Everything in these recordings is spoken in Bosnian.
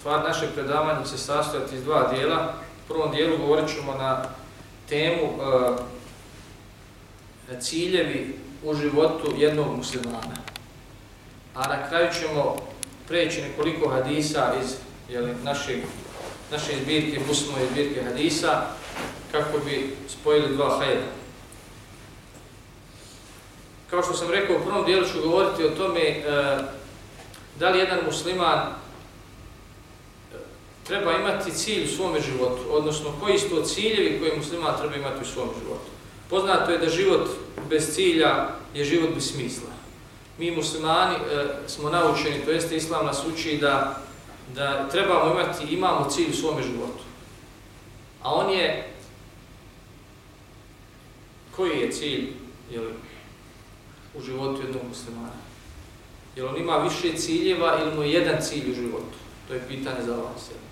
stvar naše predavanje se sastojati iz dva dijela. U prvom dijelu govorit ćemo na temu uh, ciljevi u životu jednog muslimana. A na kraju ćemo preći nekoliko hadisa iz jeli, naše, naše izbirke, muslimove izbirke hadisa, kako bi spojili dva hajda. Kao što sam rekao, u prvom dijelu ću govoriti o tome e, da li jedan musliman treba imati cilj u svome životu, odnosno koji su to ciljevi koje musliman treba imati u svom životu. Poznato je da život bez cilja je život bez smisla. Mi muslimani e, smo naučeni, to jeste islam nas uči da, da trebamo imati, imamo cilj u svome životu. A on je, koji je cilj jel, u životu jednog muslimana? Jel on ima više ciljeva ili mu je jedan cilj u životu? To je pitanje za vas. Jel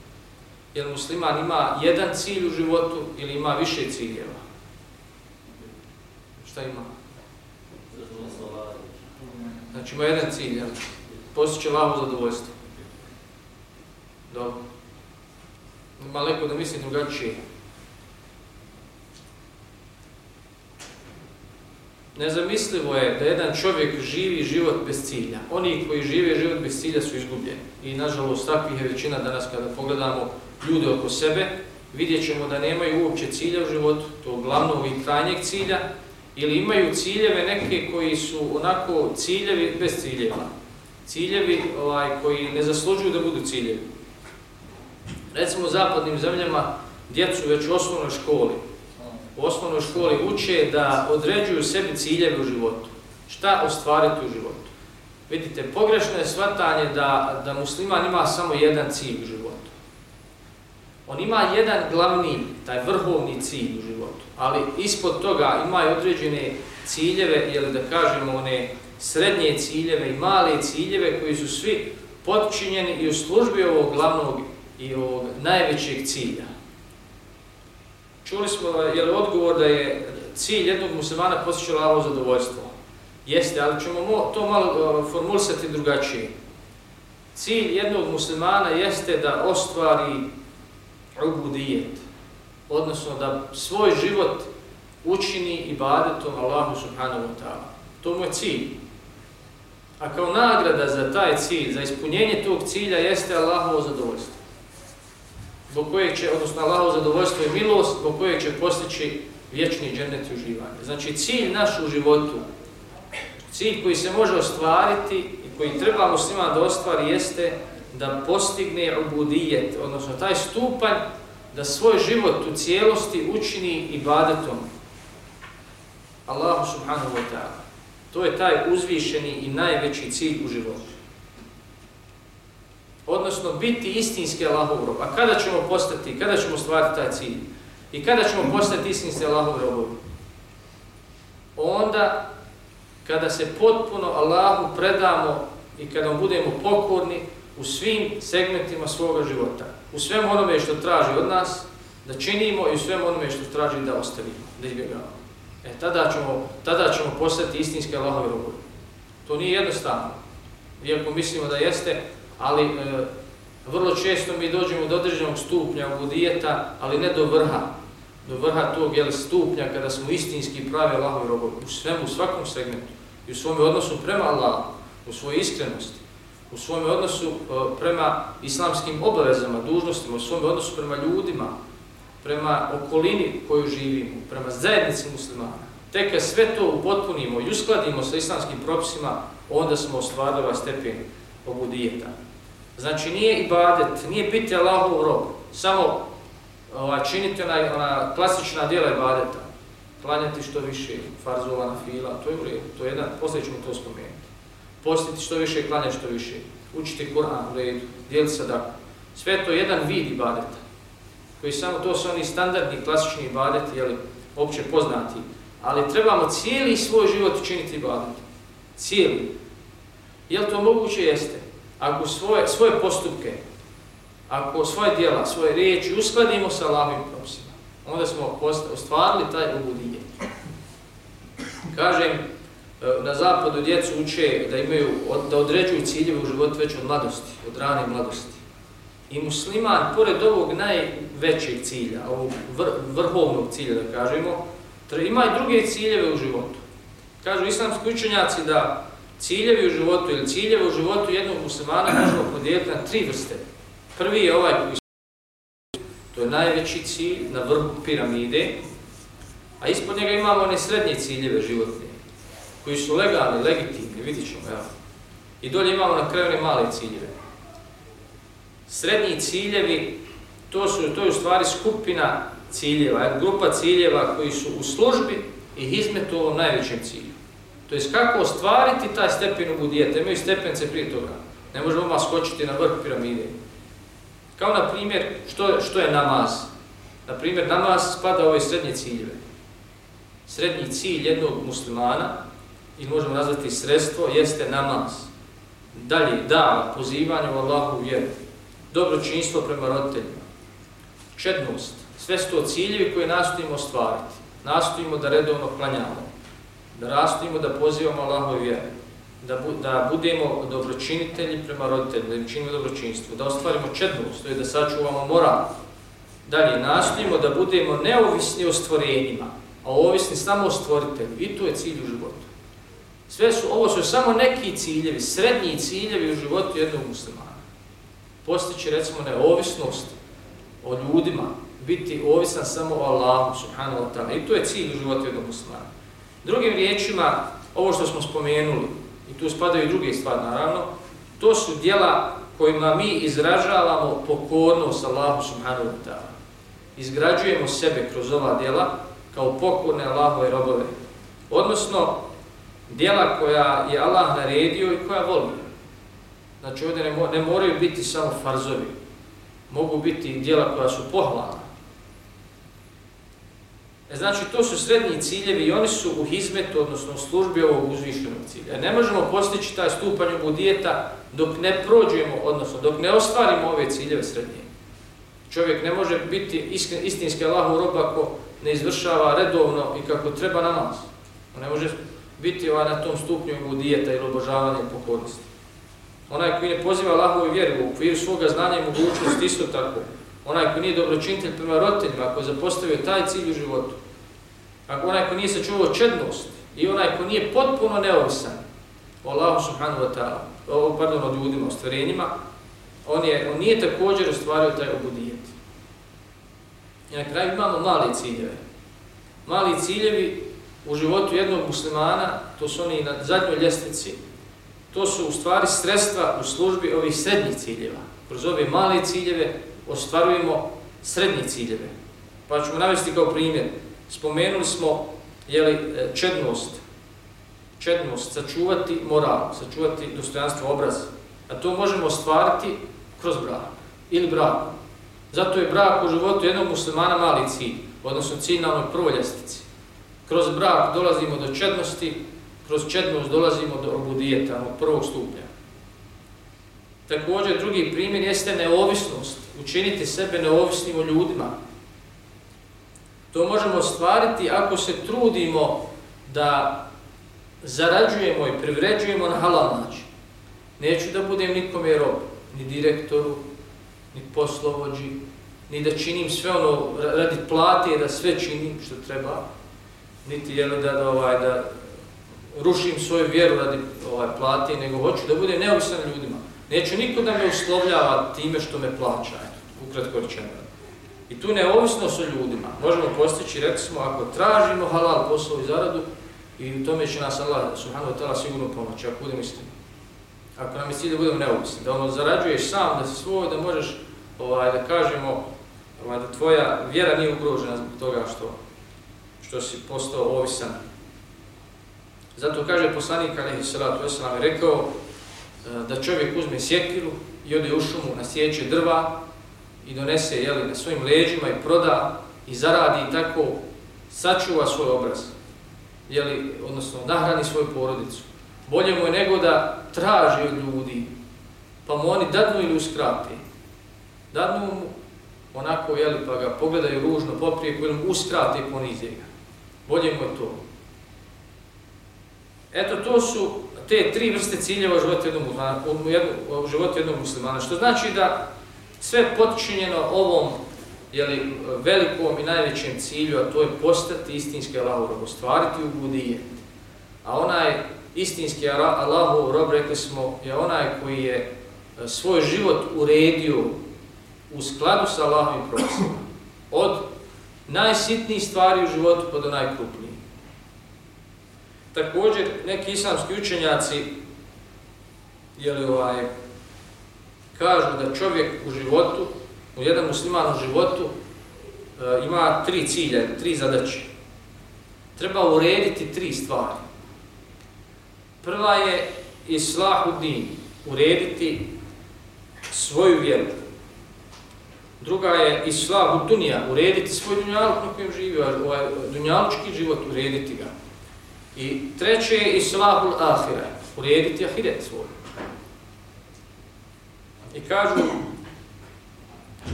jer musliman ima jedan cilj u životu ili ima više ciljeva? Šta ima? Znači ima jedan cilj, jel? Postiće lavo zadovoljstvo. Dobro. Ima leko da misli drugačije. Nezamislivo je da jedan čovjek živi život bez cilja. Oni koji žive život bez cilja su izgubljeni. I nažalost, takvih je većina danas kada pogledamo ljude oko sebe, vidjet ćemo da nemaju uopće cilja u životu, to glavnog i krajnjeg cilja, ili imaju ciljeve neke koji su onako ciljevi bez ciljeva. Ciljevi ovaj, koji ne zaslužuju da budu ciljevi. Recimo u zapadnim zemljama djecu već u osnovnoj školi, u osnovnoj školi uče da određuju sebi ciljeve u životu. Šta ostvariti u životu? Vidite, pogrešno je shvatanje da, da musliman ima samo jedan cilj u životu. On ima jedan glavni, taj vrhovni cilj u životu, ali ispod toga ima i određene ciljeve, ili da kažemo one srednje ciljeve i male ciljeve koji su svi potčinjeni i u službi ovog glavnog i ovog najvećeg cilja. Čuli smo, je li odgovor da je cilj jednog muslimana posjeća lavo zadovoljstvo? Jeste, ali ćemo to malo e, formulisati drugačije. Cilj jednog muslimana jeste da ostvari ubudijet, odnosno da svoj život učini ibadetom Allahu subhanahu wa ta'ala. To mu je cilj. A kao nagrada za taj cilj, za ispunjenje tog cilja, jeste Allahovo zadovoljstvo. Zbog kojeg će, odnosno Allahovo zadovoljstvo i milost, zbog kojeg će postići vječni džennet i uživanje. Znači cilj naš u životu, cilj koji se može ostvariti i koji treba muslima da ostvari jeste da postigne ubudijet, odnosno taj stupanj da svoj život u cijelosti učini ibadetom Allahu subhanahu wa ta'ala. To je taj uzvišeni i najveći cilj u životu. Odnosno, biti istinski Allahov rob. A kada ćemo postati, kada ćemo stvariti taj cilj? I kada ćemo postati istinski Allahov rob? Onda, kada se potpuno Allahu predamo i kada budemo pokorni u svim segmentima svoga života. U svem onome što traži od nas, da činimo i u svem onome što traži da ostavimo, da izbjegavamo. E, tada ćemo, tada ćemo postati istinske Allahove robovi. To nije jednostavno. Iako mislimo da jeste, ali e, vrlo često mi dođemo do određenog stupnja u ali ne do vrha. Do vrha tog jel, stupnja kada smo istinski pravi Allahove robovi. U svemu, u svakom segmentu. I u svom odnosu prema Allahu, u svojoj iskrenosti u svom odnosu e, prema islamskim obavezama, dužnostima, u svom odnosu prema ljudima, prema okolini koju živimo, prema zajednici muslimana. Tek kad sve to upotpunimo i uskladimo sa islamskim propisima, onda smo ostvarili ovaj stepen obudijeta. Znači nije ibadet, nije biti Allahov rob, samo ova, činiti ona, ona klasična dijela ibadeta, klanjati što više, farzova na fila, to je u redu, to je jedan, poslije ćemo to spomenuti postiti što više, klanjati što više, učiti Kur'an u redu, dijeliti sadaku. Sve to jedan vid ibadeta, koji samo to su oni standardni, klasični ibadeti, jeli, opće poznati, ali trebamo cijeli svoj život učiniti ibadet. Cijeli. Je to moguće? Jeste. Ako svoje, svoje postupke, ako svoje dijela, svoje riječi uskladimo sa Allahovim propisima, onda smo ostvarili taj ubudije. Kažem, E, na zapadu djecu uče da imaju, da određuju ciljeve u životu već od mladosti, od rane mladosti. I musliman, pored ovog najvećeg cilja, ovog vr vrhovnog cilja, da kažemo, ima i druge ciljeve u životu. Kažu islamski učenjaci da ciljevi u životu ili ciljeve u životu jednog muslimana možemo podijeliti na tri vrste. Prvi je ovaj koji to je najveći cilj na vrhu piramide, a ispod njega imamo one srednje ciljeve životne, koji su legalni, legitimni, vidit ćemo, evo. I dolje imamo na kraju male ciljeve. Srednji ciljevi, to su to je u stvari skupina ciljeva, grupa ciljeva koji su u službi i izmetu ovom najvećem cilju. To je kako ostvariti taj stepen u budijete, imaju stepence prije toga. Ne možemo vas skočiti na vrh piramide. Kao na primjer, što, što je namaz? Na primjer, namaz spada u ove srednje ciljeve. Srednji cilj jednog muslimana, i možemo nazvati sredstvo, jeste namaz. Dalje, da, pozivanje u Allahu vjeru, dobročinstvo prema roditeljima, čednost, sve su to ciljevi koje nastojimo ostvariti. Nastojimo da redovno planjamo, da rastojimo da pozivamo Allahu vjeru, da, bu, da budemo dobročinitelji prema roditeljima, da im činimo dobročinstvo, da ostvarimo čednost, to je da sačuvamo moral. Dalje, nastojimo da budemo neovisni o stvorenjima, a ovisni samo o stvoritelju. I to je cilj u životu. Sve su, ovo su samo neki ciljevi, srednji ciljevi u životu jednog muslimana. Postići, recimo, neovisnost o ljudima, biti ovisan samo o Allahu, subhanahu wa ta'ala. I to je cilj u životu jednog muslimana. Drugim riječima, ovo što smo spomenuli, i tu spadaju i druge stvari, naravno, to su dijela kojima mi izražavamo pokornost Allahu, subhanahu wa ta'ala. Izgrađujemo sebe kroz ova dijela, kao pokorne Allahove robove. Odnosno, dijela koja je Allah naredio i koja voli. Znači, ovdje ne, ne moraju biti samo farzovi. Mogu biti dijela koja su pohvalna. E, znači, to su srednji ciljevi i oni su u hizmetu, odnosno u službi ovog uzvišenog cilja. E, ne možemo postići taj stupanj budijeta dok ne prođujemo, odnosno dok ne ostvarimo ove ciljeve srednje. Čovjek ne može biti istinski Allahu rob ako ne izvršava redovno i kako treba namaz. On ne može biti ovaj na tom stupnju budijeta ili obožavanja i pokornosti. Onaj koji ne poziva Allahovu vjeru u okviru svoga znanja i mogućnosti isto tako. Onaj koji nije dobročinitelj prema roditeljima, ako je zapostavio taj cilj u životu. Ako onaj koji nije sačuvao čednost i onaj koji nije potpuno neovisan o Allahu subhanahu wa ta'ala, pardon, o ljudima, o stvarenjima, on, je, on nije također ostvario taj obudijet. I na kraju imamo mali ciljeve. Mali ciljevi u životu jednog muslimana, to su oni na zadnjoj ljestvici, to su u stvari sredstva u službi ovih srednjih ciljeva. Kroz ove male ciljeve ostvarujemo srednje ciljeve. Pa ćemo navesti kao primjer. Spomenuli smo jeli, e, čednost, čednost, sačuvati moral, sačuvati dostojanstvo obraza. A to možemo ostvariti kroz brak ili brak. Zato je brak u životu jednog muslimana mali cilj, odnosno cilj na onoj prvoj ljestvici. Kroz brak dolazimo do čednosti, kroz čednost dolazimo do obudijeta, od prvog stupnja. Također, drugi primjer jeste neovisnost. Učiniti sebe neovisnim o ljudima. To možemo ostvariti ako se trudimo da zarađujemo i privređujemo na halal način. Neću da budem nikome rob, ni direktoru, ni poslovođi, ni da činim sve ono radi plate, da sve činim što treba, niti je da, da, ovaj, da rušim svoju vjeru radi ovaj, plate, nego hoću da budem neovisan ljudima. Neću niko da me uslovljava time što me plaća, ukratko rečeno. I tu neovisnost o ljudima možemo postići, recimo, ako tražimo halal posao i zaradu, i u tome će nas Allah, subhanahu wa ta'ala, sigurno pomoći, ako budemo istini. Ako nam je cilj da budemo neovisni, da ono zarađuješ sam, da si svoj, da možeš, ovaj, da kažemo, ovaj, da tvoja vjera nije ugrožena zbog toga što, što si postao ovisan. Zato kaže poslanik, Alihi salatu Veselam je rekao, e, da čovjek uzme sjekiru i ode u šumu na sjeće drva i donese jeli, na svojim leđima i proda i zaradi i tako sačuva svoj obraz, jeli, odnosno nahrani svoju porodicu. Bolje mu je nego da traži od ljudi, pa mu oni dadnu ili uskrati. Dadnu mu onako, jeli, pa ga pogledaju ružno poprije, koji mu uskrati i ponize ga. Bolje mu je to. Eto, to su te tri vrste ciljeva u životu jednog muslimana, u, životu jednog muslimana, što znači da sve potčinjeno ovom jeli, velikom i najvećem cilju, a to je postati istinski Allahov rob, ostvariti u budije. A onaj istinski Allahov rob, rekli smo, je onaj koji je e, svoj život uredio u skladu sa Allahovim propisima. Od najsitnijih stvari u životu pa do najkrupnijih. Također, neki islamski učenjaci jeli, ovaj, kažu da čovjek u životu, u jednom muslimanom životu, e, ima tri cilje, tri zadaće. Treba urediti tri stvari. Prva je islahu din, urediti svoju vjeru. Druga je islahu dunija, urediti svoj dunjaluk na kojem živi, ovaj dunjalučki život, urediti ga. I treće je islahul ahira, urediti ahiret svoj. I kažu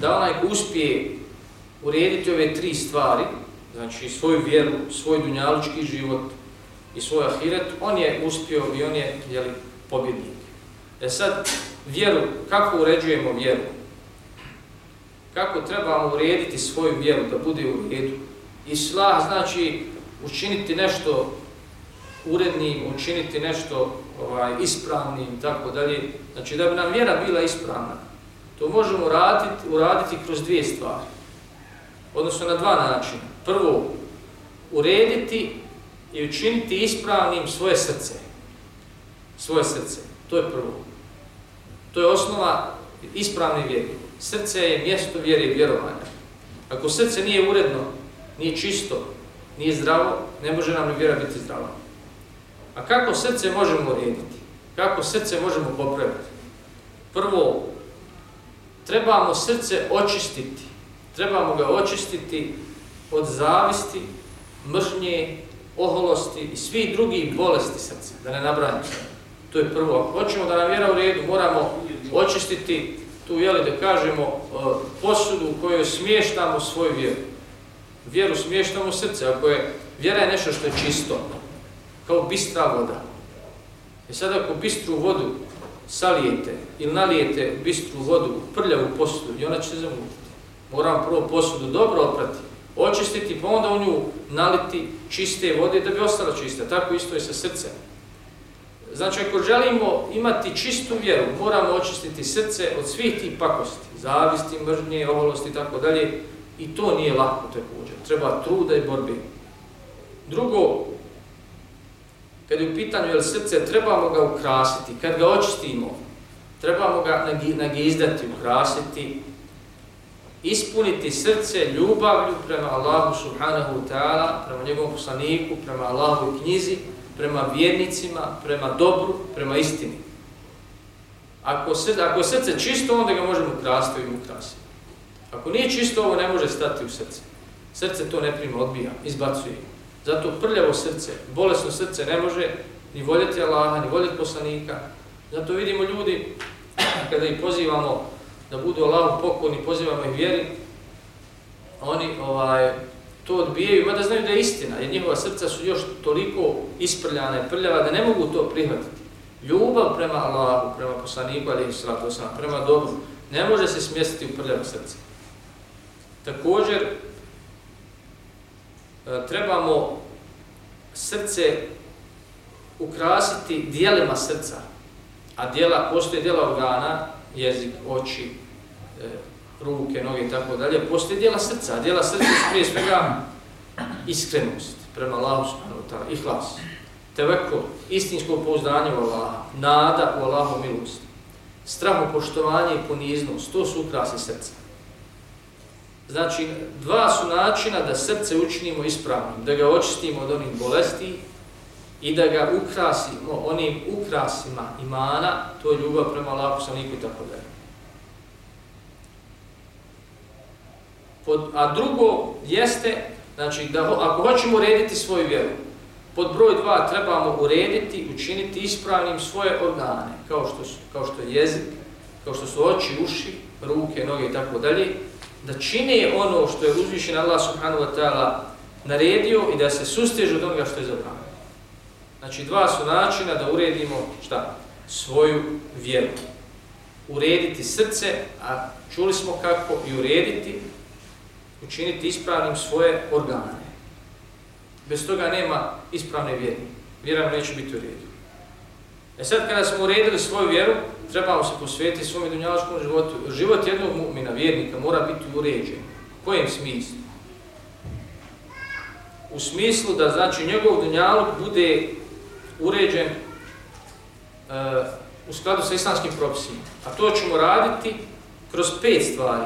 da onaj ko uspije urediti ove tri stvari, znači svoju vjeru, svoj dunjalučki život i svoj ahiret, on je uspio i on je jeli, pobjednik. E sad, vjeru, kako uređujemo vjeru? Kako trebamo urediti svoju vjeru da bude u redu? Islah znači učiniti nešto urednim, učiniti nešto ovaj, ispravnim i tako dalje. Znači da bi nam vjera bila ispravna, to možemo uraditi, uraditi kroz dvije stvari. Odnosno na dva načina. Prvo, urediti i učiniti ispravnim svoje srce. Svoje srce. To je prvo. To je osnova ispravne vjere. Srce je mjesto vjere i vjerovanja. Ako srce nije uredno, nije čisto, nije zdravo, ne može nam ni vjera biti zdrava. A kako srce možemo urediti? Kako srce možemo popraviti? Prvo, trebamo srce očistiti. Trebamo ga očistiti od zavisti, mržnje, oholosti i svih drugih bolesti srca, da ne nabranimo. To je prvo. Ako hoćemo da nam vjera u redu, moramo očistiti tu, jeli, da kažemo, e, posudu u kojoj smještamo svoju vjeru. Vjeru smještamo u srce. Ako je vjera je nešto što je čisto, kao bistra voda. I sad ako bistru vodu salijete ili nalijete bistru vodu u prljavu posudu i ona će se zamutiti. Moram prvo posudu dobro oprati, očistiti, pa onda u nju naliti čiste vode da bi ostala čista. Tako isto je sa srcem. Znači, ako želimo imati čistu vjeru, moramo očistiti srce od svih tih pakosti, zavisti, mržnje, oholosti i tako dalje. I to nije lako također. Treba truda i borbe. Drugo, kad je u pitanju jel srce, trebamo ga ukrasiti. Kad ga očistimo, trebamo ga nagizdati, ukrasiti, ispuniti srce ljubavlju prema Allahu subhanahu wa ta'ala, prema njegovom poslaniku, prema Allahu knjizi, prema vjernicima, prema dobru, prema istini. Ako, srce, ako je srce čisto, onda ga možemo ukrasiti i ukrasiti. Ako nije čisto, ovo ne može stati u srce. Srce to ne prima, odbija, izbacuje. Zato prljavo srce, bolesno srce ne može ni voljeti Allaha, ni voljeti poslanika. Zato vidimo ljudi, kada ih pozivamo da budu Allahu pokorni, pozivamo ih vjeri, oni ovaj, to odbijaju, mada znaju da je istina, jer njihova srca su još toliko isprljana i prljava, da ne mogu to prihvatiti. Ljubav prema Allahu, prema poslaniku, ali sratu sam, prema dobru, ne može se smjestiti u prljavo srce. Također, e, trebamo srce ukrasiti dijelima srca, a dijela, postoje dijela organa, jezik, oči, E, ruke, noge i tako dalje, postoje dijela srca, a dijela srca su prije svega iskrenost prema Allahu subhanahu wa ta'ala, ihlas, tevekko, istinsko pouzdanje u Allaha, nada u Allahu milost, strahopoštovanje i poniznost, to su ukrasi srca. Znači, dva su načina da srce učinimo ispravnim, da ga očistimo od onih bolesti i da ga ukrasimo onim ukrasima imana, to je ljubav prema Allahu saniku i tako dalje. Pod, a drugo jeste, znači, da ako hoćemo urediti svoju vjeru, pod broj dva trebamo urediti, učiniti ispravnim svoje organe, kao što, su, kao što je jezik, kao što su oči, uši, ruke, noge i tako dalje, da čine ono što je uzvišen Allah subhanahu wa ta'ala naredio i da se sustežu od onoga što je zabranio. Znači, dva su načina da uredimo šta? Svoju vjeru. Urediti srce, a čuli smo kako i urediti, učiniti ispravnim svoje organe. Bez toga nema ispravne vjere. Vjera neće biti u redu. E sad, kada smo uredili svoju vjeru, trebamo se posvetiti svom dunjaločkom životu. Život jednog mu'mina, vjernika, mora biti uređen. U kojem smislu? U smislu da, znači, njegov dunjalog bude uređen uh, u skladu sa islamskim propisima. A to ćemo raditi kroz pet stvari.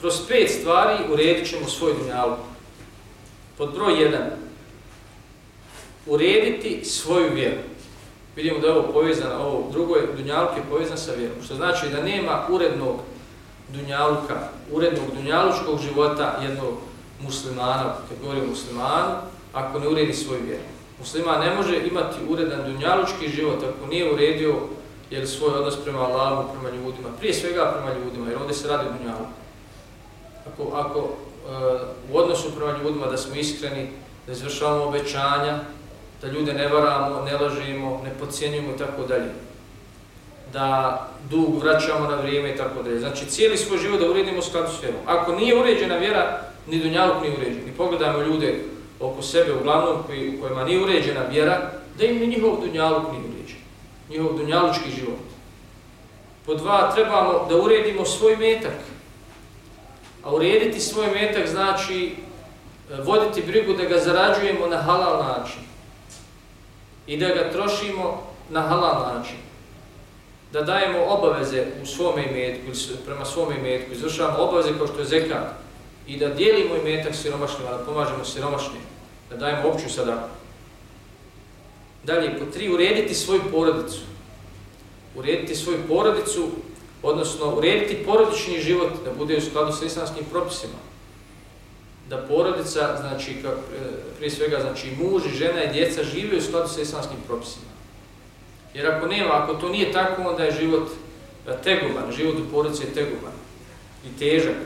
Kroz pet stvari uredit ćemo svoj dunjalog. Pod broj 1. Urediti svoju vjeru. Vidimo da je ovo povezano, ovo drugo je dunjaluk je povezan sa vjerom. Što znači da nema urednog dunjaluka, urednog dunjalučkog života jednog muslimana, kad govorimo muslimanu, ako ne uredi svoju vjeru. Musliman ne može imati uredan dunjalučki život ako nije uredio jer svoj odnos prema Allahu, prema ljudima, prije svega prema ljudima, jer ovdje se radi o dunjaluku. Ako, ako e, u odnosu prema ljudima da smo iskreni, da izvršavamo obećanja, da ljude ne varamo, ne lažimo, ne pocijenjujemo i tako dalje. Da dug vraćamo na vrijeme i tako dalje. Znači cijeli svoj život da uredimo skladu s vjerom. Ako nije uređena vjera, ni dunjaluk nije uređen. I pogledajmo ljude oko sebe, uglavnom koji, u kojima nije uređena vjera, da im ni njihov dunjaluk nije uređen. Njihov dunjalučki život. Po dva, trebamo da uredimo svoj metak. A urediti svoj metak znači e, voditi brigu da ga zarađujemo na halal način i da ga trošimo na halal način. Da dajemo obaveze u svome imetku, prema svome imetku, izvršavamo obaveze kao što je zekat i da dijelimo imetak siromašnjima, da pomažemo siromašnjima, da dajemo opću sadaku. Dalje, po tri, urediti svoju porodicu. Urediti svoju porodicu, odnosno urediti porodični život da bude u skladu sa islamskim propisima da porodica, znači, kak, e, prije svega, znači, muž i žena i djeca žive u skladu sa islamskim propisima. Jer ako nema, ako to nije tako, onda je život e, tegoban, život u porodici je tegoban i težak.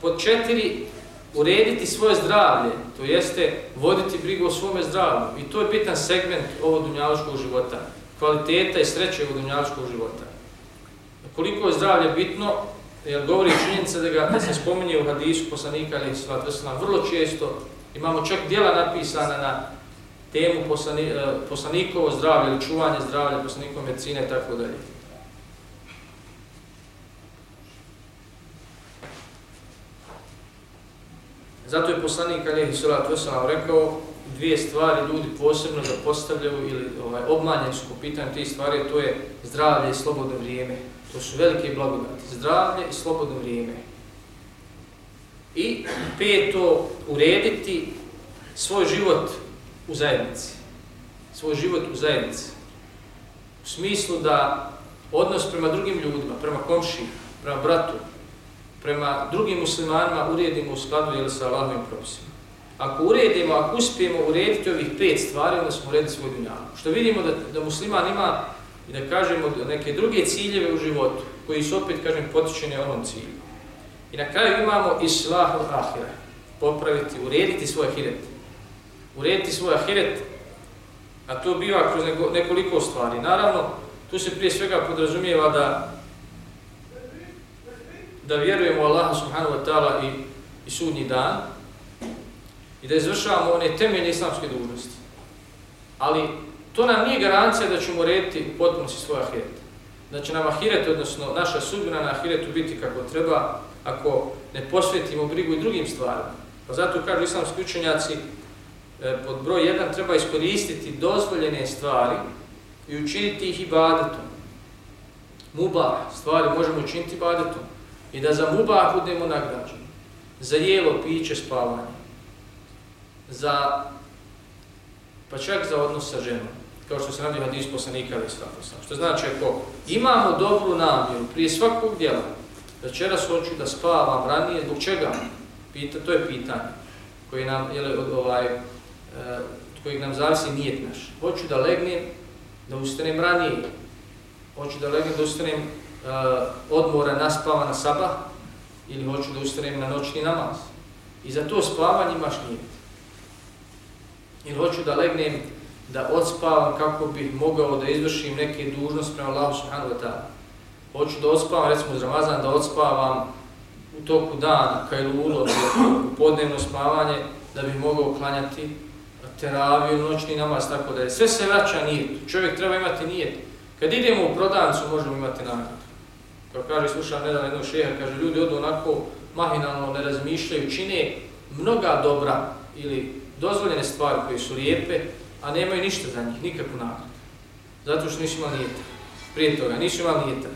Pod četiri, urediti svoje zdravlje, to jeste voditi brigu o svome zdravlju. I to je bitan segment ovog dunjaločkog života, kvaliteta i sreće ovog dunjaločkog života. Koliko je zdravlje bitno, jer govori činjenica da, ga, da se spominje u hadisu poslanika ili svat vrlo često imamo čak dijela napisana na temu poslani, e, poslanikovo zdravlje ili čuvanje zdravlja, poslanikovo medicine tako dalje. Zato je poslanik Alihi Salatu Veselam rekao dvije stvari ljudi posebno zapostavljaju ili ovaj, obmanjen su po pitanju tih stvari, to je zdravlje i slobodno vrijeme. To su velike blagodati. Zdravlje i slobodno vrijeme. I peto, urediti svoj život u zajednici. Svoj život u zajednici. U smislu da odnos prema drugim ljudima, prema komši, prema bratu, prema drugim muslimanima uredimo u skladu ili sa Allahovim propisima. Ako uredimo, ako uspijemo urediti ovih pet stvari, onda smo uredili svoj dunjavu. Što vidimo da, da musliman ima i da kažemo neke druge ciljeve u životu, koji su opet, kažem, potičeni onom cilju. I na kraju imamo islahu od ahira, popraviti, urediti svoj ahiret. Urediti svoj ahiret, a to biva kroz nekoliko stvari. Naravno, tu se prije svega podrazumijeva da da vjerujemo Allaha subhanahu wa ta'ala i, i sudnji dan i da izvršavamo one temeljne islamske dužnosti. Ali To nam nije garancija da ćemo rediti u potpunosti svoj ahiret. Da će nam ahiret, odnosno naša sudbina na ahiretu biti kako treba ako ne posvetimo brigu i drugim stvarima. Pa zato kažu islamski učenjaci, e, pod broj 1 treba iskoristiti dozvoljene stvari i učiniti ih ibadetom. Mubah stvari možemo učiniti ibadetom. I da za mubah budemo nagrađeni. Za jelo, piće, spavanje. Za, pa čak za odnos sa ženom kao što se radi hadis poslanika ali svakosa. Što znači, ako imamo dobru namjeru prije svakog djela, večeras hoću da spavam ranije, zbog čega? Pita, to je pitanje koji nam, jele, ovaj, uh, kojeg nam zavisi nijet naš. Hoću da legnem, da ustanem ranije. Hoću da legnem, da ustanem uh, odmora naspava na sabah ili hoću da ustanem na noćni namaz. I za to spavanje imaš nijet. Ili hoću da legnem da odspavam kako bih mogao da izvršim neke dužnosti prema Allahu subhanahu wa ta'ala. Hoću da odspavam, recimo uz Ramazan, da odspavam u toku dana, kaj lulo, u podnevno spavanje, da bih mogao klanjati teraviju, noćni namaz, tako da je. Sve se vraća nijet. Čovjek treba imati nijet. Kad idemo u prodavnicu, možemo imati nagradu. Kao kaže, slušam nedavno jednog šeha, kaže, ljudi odu onako mahinalno ne razmišljaju, čine mnoga dobra ili dozvoljene stvari koje su lijepe, a nemaju ništa za njih, nikakvu nagradu. Zato što nisu imali nijeta. Prije toga, nisu imali nijeta.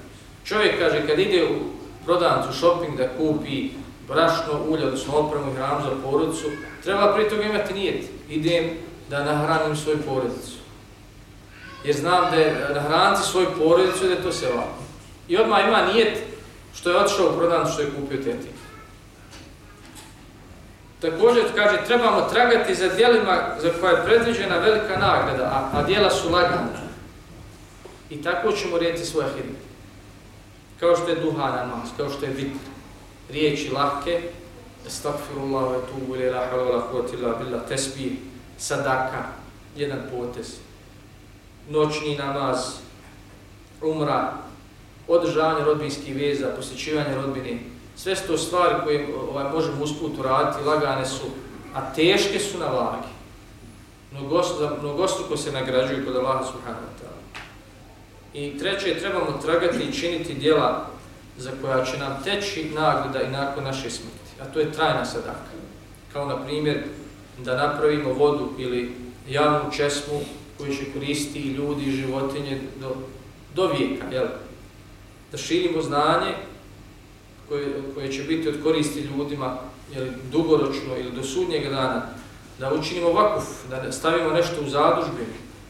Čovjek kaže, kad ide u prodavnicu, shopping, da kupi brašno, ulje, odnosno opremu i hranu za porodicu, treba prije toga imati nijet. Idem da nahranim svoju porodicu. Jer znam da je nahranci svoju porodicu i da je to se ovako. I odmah ima nijet što je otišao u prodavnicu što je kupio teti. Također kaže, trebamo tragati za dijelima za koja je predviđena velika nagrada, a, a dijela su lagana. I tako ćemo rijeti svoje hirme. Kao što je duha namaz, kao što je vitr. Riječi lahke, estakfirullah, etubu ili la halala, kotila, bila, tesbih, sadaka, jedan potez. Noćni namaz, umra, održavanje rodbinskih veza, posjećivanje rodbine, Sve su to stvari koje ovaj, možemo usput uraditi, lagane su, a teške su na vagi. Mnogostruko se nagrađuju kod Allaha subhanahu wa ta'ala. I treće, trebamo tragati i činiti dijela za koja će nam teći nagrada i nakon naše smrti. A to je trajna sadaka. Kao na primjer da napravimo vodu ili javnu česmu koju će koristiti ljudi i životinje do, do vijeka. Jel? Da širimo znanje koje, koje će biti od koristi ljudima jeli, dugoročno ili do sudnjeg dana, da učinimo vakuf, da stavimo nešto u zadužbi,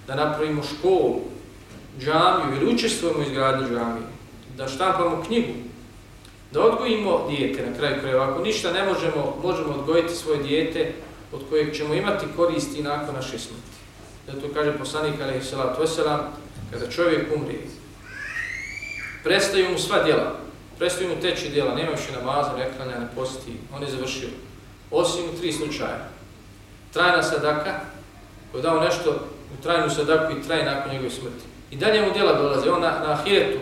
da napravimo školu, džamiju ili učestvujemo u izgradnji džamije, da štampamo knjigu, da odgojimo dijete na kraju kraja. Ako ništa ne možemo, možemo odgojiti svoje dijete od kojeg ćemo imati koristi nakon naše smrti. Zato kaže poslanik alaihi salatu wasalam, kada čovjek umri, prestaju mu sva djela, prestaju mu teći djela, nema više namaza, neklanja, ne posti, on je završio. Osim u tri slučaja. Trajna sadaka, koji je dao nešto u trajnu sadaku i traje nakon njegove smrti. I dalje mu djela dolaze, on na, na ahiretu,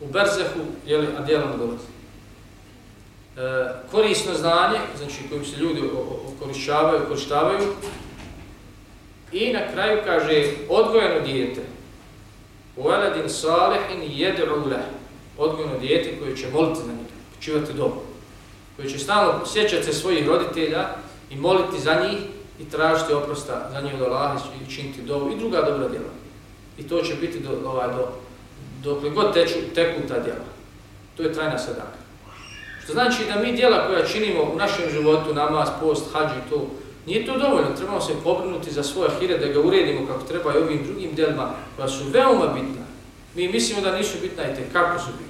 u berzehu, jeli, a djela mu dolaze. E, korisno znanje, znači kojim se ljudi okorišćavaju, okorištavaju, i na kraju kaže odgojeno dijete, u eladin salih in jedru lehu, odgojno dijete koje će moliti za njih, počivati dobro, koje će stalno sjećati se svojih roditelja i moliti za njih i tražiti oprosta za njih od Allaha i činiti dobu i druga dobra djela. I to će biti do, ovaj, do, dok god teču, teku ta djela. To je trajna sadaka. Što znači da mi djela koja činimo u našem životu, namaz, post, hađi, to, nije to dovoljno. Trebamo se pobrinuti za svoje hire, da ga uredimo kako treba i ovim drugim djelima koja su veoma bitna. Mi mislimo da nisu bitna i te kako su bitna.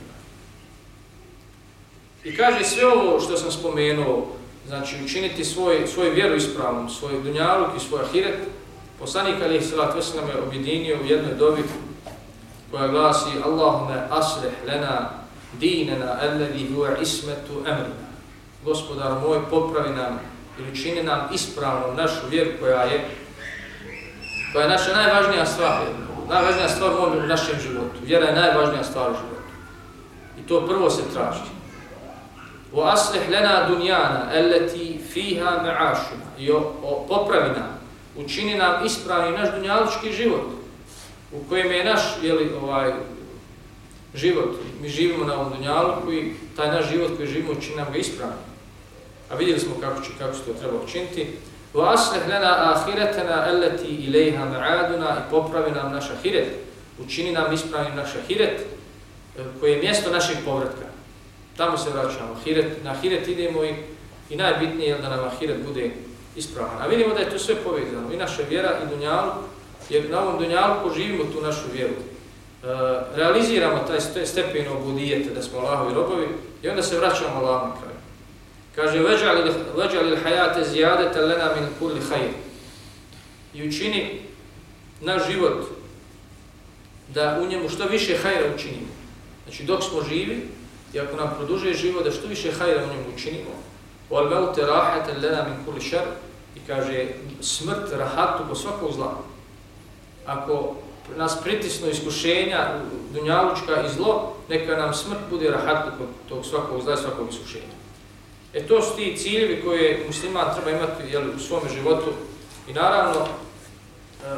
I kaže sve ovo što sam spomenuo, znači učiniti svoj, svoj vjeru ispravnom, svoj dunjaluk i svoj ahiret, poslanik Ali Isilat Veselam je objedinio u jednoj dobi koja glasi Allahume aslih lena dinena alladhi huwa ismetu emrina. Gospodar moj, popravi nam ili čini nam ispravnom našu vjeru koja je koja je naša najvažnija stvar, najvažnija stvar u našem životu. Vjera je najvažnija stvar u životu. I to prvo se traži. وأصلح لنا دنيانا التي فيها معاشنا i popravi nam, učini nam ispravni naš dunjalički život u kojem je naš jeli, ovaj, život. Mi živimo na ovom dunjalu i taj naš život koji živimo učini nam ga ispravni. A vidjeli smo kako, će, kako se to treba učiniti. وَأَصْلِحْ لَنَا آخِرَتَنَا أَلَّتِي إِلَيْهَا مَعَادُنَا i popravi nam naš ahiret. Učini nam ispravni naš ahiret koji je mjesto našeg povratka tamo se vraćamo, hiret, na hiret idemo i, i najbitnije je da nam hiret bude ispravan. A vidimo da je to sve povezano, i naša vjera i dunjalu, jer na ovom dunjalku živimo tu našu vjeru. E, realiziramo taj stepen obudijete da smo Allahovi robovi i onda se vraćamo Allahom na kraju. Kaže, veđali l'hajate zijadete lena min kulli hajr. I učini naš život da u njemu što više hajra učinimo. Znači, dok smo živi, i ako nam produžuje život da što više hajra u njemu učinimo, wal maut rahatan lana min kulli shar i kaže smrt rahatu po svakog zla. ako nas pritisno iskušenja, dunjalučka i zlo, neka nam smrt bude rahatno kod tog svakog zla svakog iskušenja. E to su ti ciljevi koje musliman treba imati jel, u svom životu i naravno, e,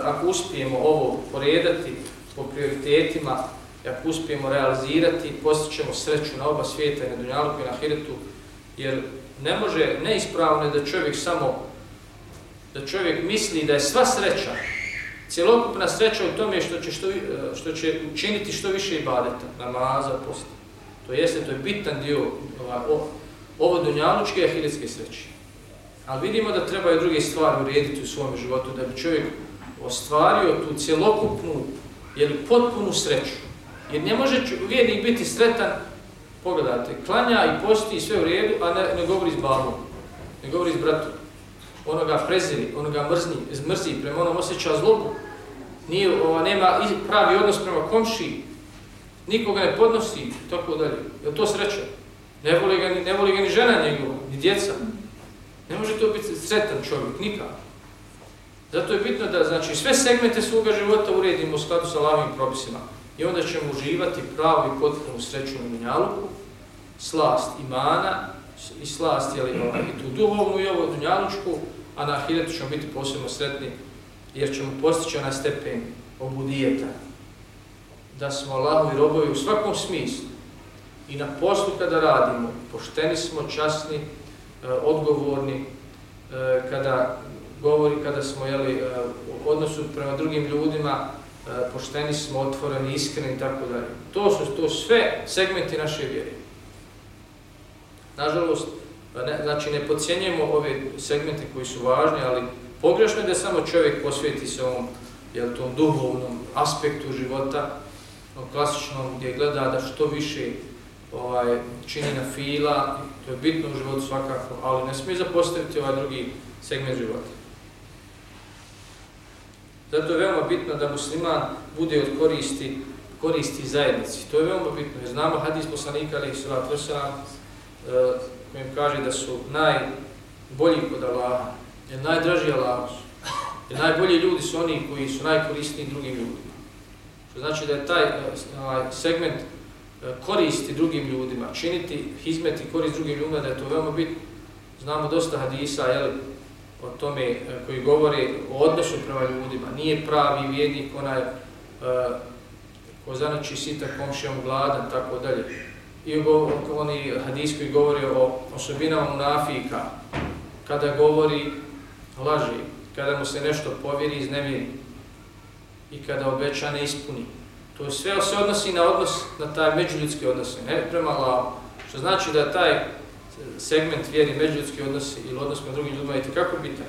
ako uspijemo ovo poredati po prioritetima, ako uspijemo realizirati, postićemo sreću na oba svijeta i na dunjaluku i na hiretu, jer ne može neispravno da čovjek samo da čovjek misli da je sva sreća cjelokupna sreća u tome što će, što, e, što će učiniti što više ibadeta, namaza, posta. To jeste, to je bitan dio ovaj, ovo, ovo dunjalučke ahiretske sreće. Ali vidimo da treba i druge stvari urediti u svom životu, da bi čovjek ostvario tu cjelokupnu, jednu potpunu sreću. Jer ne može vjernik biti sretan, pogledajte, klanja i posti i sve u redu, a ne, ne govori s babom, ne govori s bratom onoga preziri, onoga mrzni, mrzi, prema onom osjeća zlobu, nije, ova, nema pravi odnos prema komši, nikoga ne podnosi, tako dalje. Je to sreća? Ne voli ga, ne voli ga ni žena njegova, ni djeca. Ne može to biti sretan čovjek, nikad. Zato je bitno da znači, sve segmente svoga života uredimo u skladu sa lavim propisima i onda ćemo uživati pravu i potpunu sreću na Dunjaluku, slast imana, i slast jeli, ovaj, i tu duhovnu i ovu dunjalučku, a na ahiretu ćemo biti posebno sretni jer ćemo postići na stepen obudijeta da smo Allahovi robovi u svakom smislu i na poslu kada radimo, pošteni smo, časni, e, odgovorni, e, kada govori, kada smo jeli, e, u odnosu prema drugim ljudima, E, pošteni smo, otvoreni, iskreni i tako dalje. To su to sve segmenti naše vjere. Nažalost, ne, znači ne podcjenjujemo ove segmente koji su važni, ali pogrešno je da samo čovjek posvijeti se ovom jel, tom duhovnom aspektu života, no, klasičnom gdje gleda da što više ovaj, čini na fila, to je bitno u životu svakako, ali ne smije zapostaviti ovaj drugi segment života. Zato je veoma bitno da musliman bude od koristi, koristi zajednici. To je veoma bitno. Jer znamo hadis poslanika, ali i sva tvrsa, kojim eh, kaže da su najbolji kod Allaha, jer najdraži Allah su. Jer najbolji ljudi su oni koji su najkoristniji drugim ljudima. Što znači da je taj eh, ovaj segment eh, koristi drugim ljudima, činiti hizmet i korist drugim ljudima, da je to veoma bitno. Znamo dosta hadisa jel, o tome e, koji govori o odnosu prema ljudima. Nije pravi vjednik onaj uh, ko zanači sita komšijom gladan, tako dalje i oni hadis koji govori o osobinama munafika, kada govori laži, kada mu se nešto povjeri, iznemiri i kada obeća ne ispuni. To sve se odnosi na odnos, na taj međuljudski odnos, ne prema Allahu. Što znači da taj segment vjeri međuljudski odnos ili odnos prema drugim ljudima je kako bitan.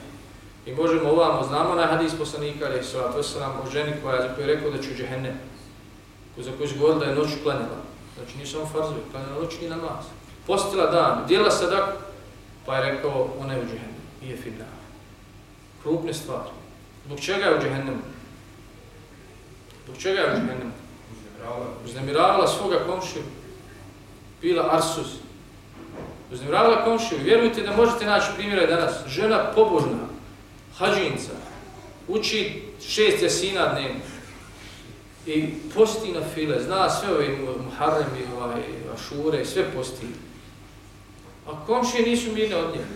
I možemo ovamo, znamo na hadis poslanika, ali to se nam o ženi koja, za koju je rekao da će u džehennem, za koju je govorila da je noću klanjala. Znači nije samo farzovi, kada na noćni namaz. Postila dan, dijela sadak, pa je rekao, ona je u džehennem, nije fidna. Krupne stvari. Zbog čega je u džehennemu? Zbog čega je u džehennemu? Uznemiravala svoga komšiju. Bila arsuz uznevravala komšiju. Vjerujte da možete naći primjere danas. Žena pobožna, hađinca, uči šest jasina dnevno i posti na file, zna sve ove muharrem i ovaj, ašure, sve posti. A komšije nisu mirne od njega.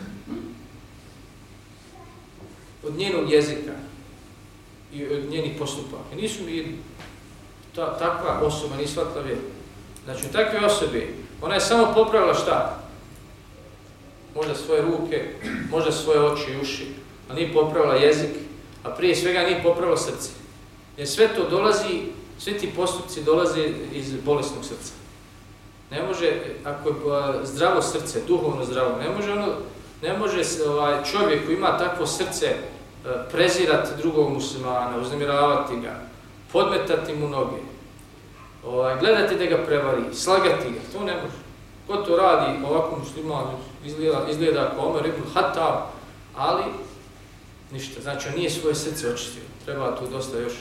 Od njenog jezika i od njenih postupaka. Nisu mirni. Ta, takva osoba nije shvatila vjeru. Znači, takve osobe, ona je samo popravila šta? Možda svoje ruke, možda svoje oči i uši, a nije popravila jezik, a prije svega nije popravila srce. Jer sve to dolazi svi ti postupci dolaze iz bolesnog srca. Ne može, ako je zdravo srce, duhovno zdravo, ne može ono, ne može ovaj, čovjek koji ima takvo srce e, prezirati drugog muslimana, uznemiravati ga, podmetati mu noge, ovaj, gledati da ga prevari, slagati ga, to ne može. Ko to radi ovako muslimanu, izgleda, izgleda kao Omer ibn Hatab, ali ništa, znači on nije svoje srce očistio, treba tu dosta još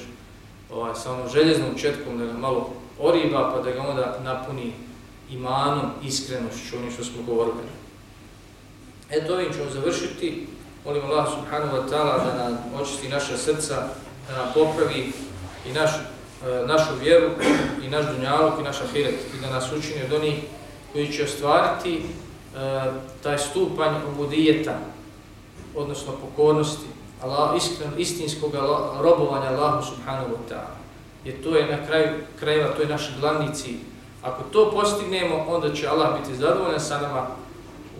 ovaj, sa onom željeznom četkom da ga malo oriba pa da ga onda napuni imanom, iskrenošću, onim što smo govorili. Eto ovim ćemo završiti. Molim Allah subhanahu wa ta'ala da nam očisti naša srca, da nam popravi i naš, e, našu vjeru i naš dunjaluk i naš ahiret i da nas učini od onih koji će ostvariti e, taj stupanj obudijeta, odnosno pokornosti, Allah, iskren, istinskog robovanja Allahu subhanahu wa ta'ala. Jer to je na kraju krajeva, to je naš glavni cilj. Ako to postignemo, onda će Allah biti zadovoljan sa nama,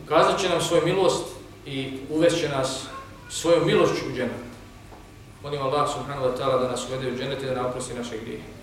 ukazat će nam svoju milost i uvešće nas svojom milošću u dženet. Molim Allah subhanahu wa ta'ala da nas uvede u dženet i da nam oprosti naše grijehe.